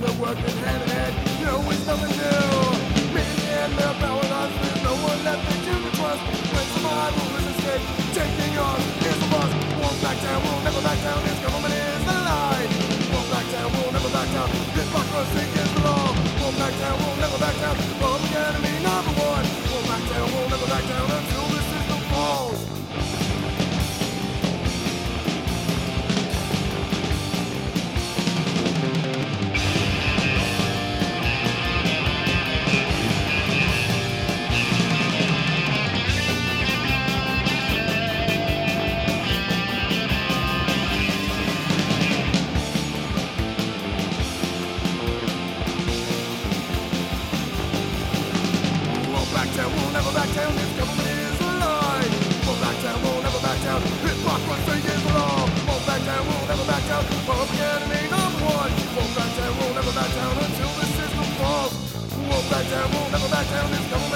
no working hand in hand. You know it's nothing new. Million and male There's no one left that you can trust. When survival is escaped, take down, this government a lie. Won't back down, we'll never back down. Hypocrisy is the law. Won't back down, we'll never back down. We're the enemy number one. Won't back down, we'll never back down until the system falls. Won't back down, we'll never back down.